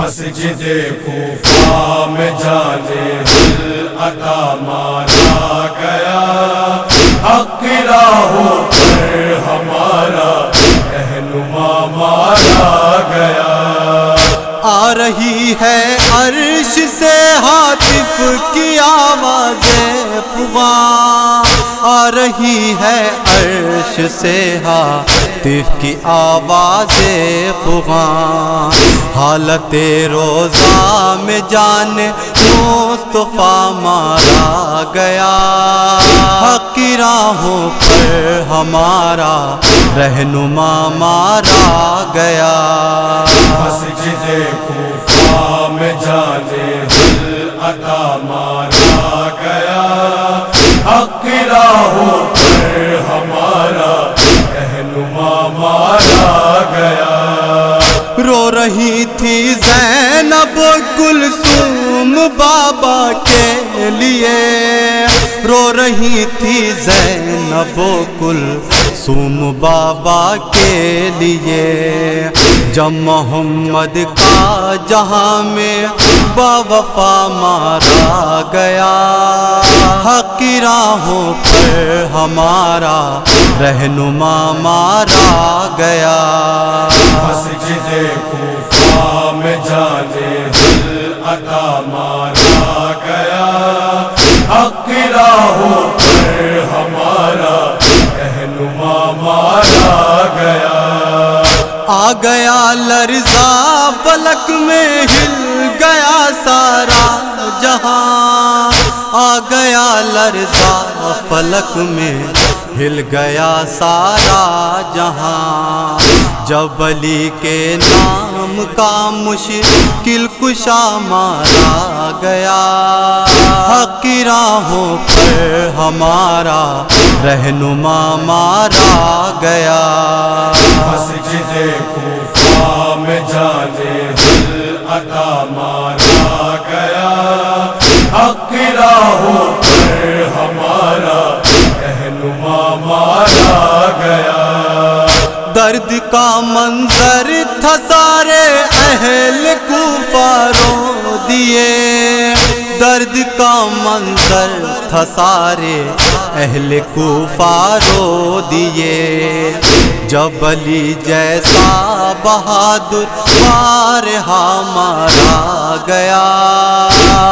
مسجد کوفہ میں جانے دل عطا مارا گیا۔ حق راہوں پر ہمارا رہنما مارا گیا۔ آ رہی ہے عرش سے ہاتف کی آواز فغاں آ رہی ہے عرش سے ہاتف کی آواز فغاں حالت روزہ میں جان مصطفیٰ مارا گیا۔ حق کی راہوں پر ہمارا رہنما مارا گیا۔ مسجد کوفہ میں جانے دل عطا مارا مارا گیا۔ رو رہی تھی زینب کلثوم بابا کے لیے۔ رو رہی تھی زینب کلثوم بابا کے لیے۔ جب محمد کا جہاں میں با وفا مارا گیا۔ راہوں پر ہمارا رہنما مارا گیا۔ مسجد کوفہ میں جانے دل عطا مارا گیا۔ حق راہوں پر ہمارا رہنما مارا گیا۔ آ گیا لرزا فلک میں گیا لرزا فلک میں، ہل گیا سارا جہاں۔ جب علی کے نام کا مشکل کشا مارا گیا۔ حق کی راہوں پر ہمارا رہنما مارا گیا۔ مسجد کوفہ میں جانے دل عطا مارا گیا۔ حق راہو پر ہمارا رہنما مارا گیا۔ درد کا منظر تھا سارے اہل رو دیے۔ درد کا منظر تھا سارے اہل رو دیے۔ جب علی جیسا بہادر بارہا مارا گیا۔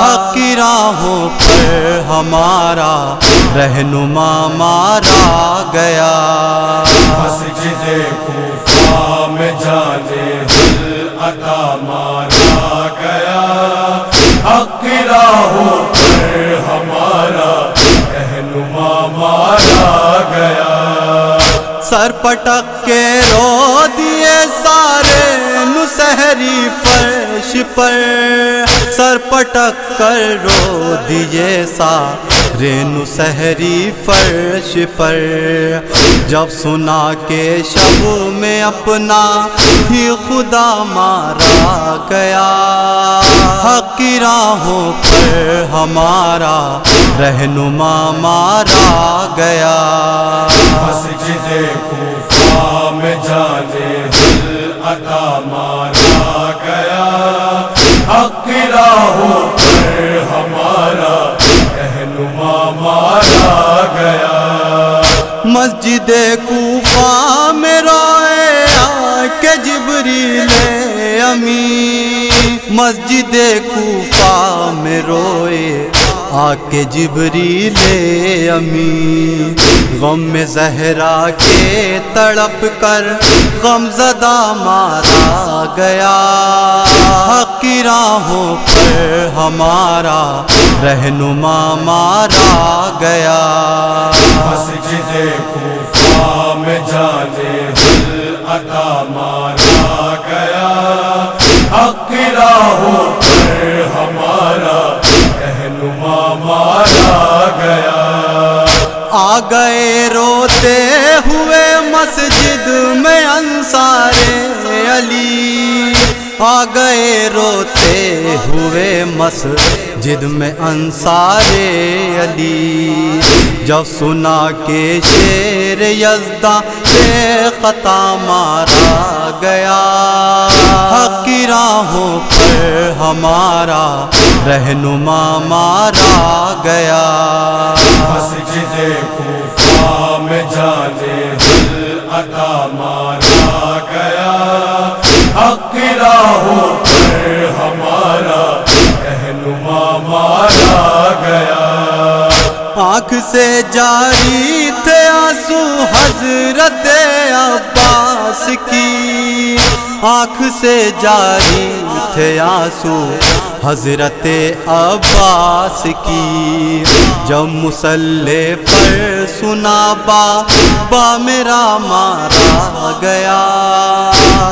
حق راہوں پر ہمارا رہنما مارا گیا۔ مسجد کوفہ میں جانے سر پٹک کے رو دیے سارے نسہری فرش پر سر پٹک کر رو دیے سارے نسہری فرش پر۔ جب سنا کے شب میں اپنا ہی خدا مارا گیا، حق راہوں پر ہمارا رہنما مارا گیا۔ مسجد کوفہ میں جانے دل عطا مارا۔ حق راہوں پر ہمارا رہنما مارا گیا۔ مسجد کوفہ میں روئے آ کے جبریل امی مسجد کوفہ میں روئے آ کے جبریل امی غم میں زہرا کے تڑپ کر غم زدہ مارا گیا۔ کی راہوں پر ہمارا رہنما مارا گیا۔ مسجد کوفہ میں جانے عطا مارا گیا۔ حق راہوں پر ہمارا رہنما مارا گیا۔ آ گئے روتے ہوئے مسجد میں انصار علی۔ آ گئے روتے ہوئے مسجد میں انصار علی۔ جب سنا کہ شیر یزدہ سے خطا مارا گیا۔ حق کی راہوں پر ہمارا رہنما مارا گیا۔ مسجد کوفہ میں جانے دل عطا مارا کی ہمارا رہنما مارا گیا۔ آنکھ سے جاری تھے آنسو حضرت عباس کی۔ آنکھ سے جاری تھے آنسو حضرت عباس کی۔ جب مسلح پر سنا با با میرا مارا گیا۔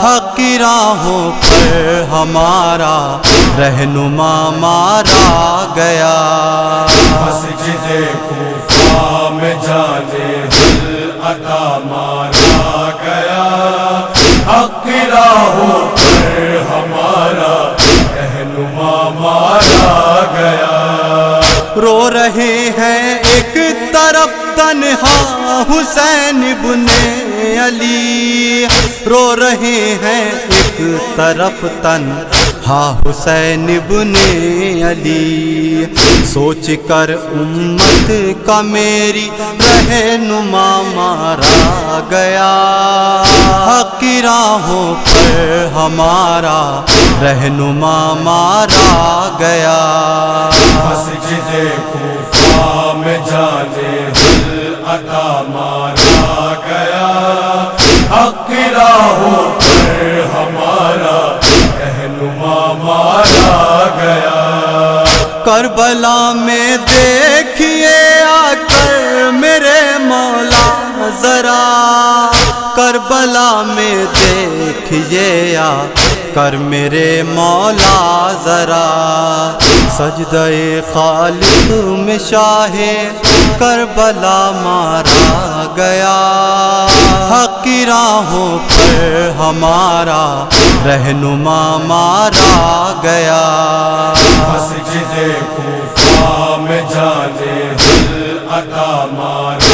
حق کی راہوں پر ہمارا رہنما مارا گیا۔ مسجد کوفہ میں جانے دل عطا مارا گیا۔ حق کی راہوں پر ہمارا رہنما مارا گیا۔ رو رہے ہیں ایک طرف تنہا۔ حسین ابن علی۔ رو رہے ہیں ایک طرف تنہا حسین ابن علی۔ سوچ کر امت کا میری رہنما مارا گیا۔ حق راہوں پر ہمارا رہنما مارا گیا۔ مسجد کوفہ ہمارا رہنما مارا گیا۔ کربلا میں دیکھیے آ کر میرے مولا ذرا۔ کربلا میں دیکھیے آ کر میرے مولا ذرا۔ سجدے خالق میں شاہ کربلا مارا گیا۔ حق کی راہوں پر ہمارا رہنما مارا گیا۔ مسجد کوفہ میں جانے دل عطا مارا۔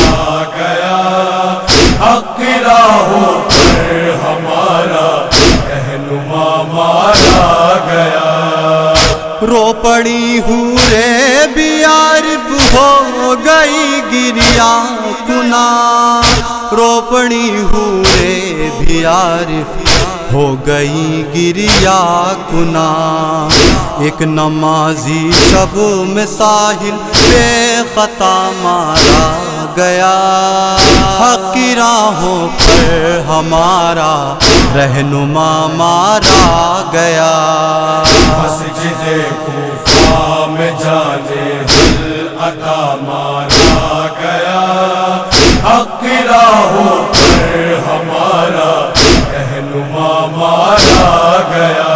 رو پڑی ہوں رے بھی عارف ہو گئی گریا کنا۔ رو پڑی ہوں رے بھی عارف ہو گئی گریا کنا۔ ایک نمازی شب میں ساحل بے خطا مارا۔ گیا۔ حق راہوں پر ہمارا رہنما مارا گیا۔ مسجد کوفہ میں جانے دل عطا مارا گیا۔ حق راہوں پر ہمارا رہنما مارا گیا۔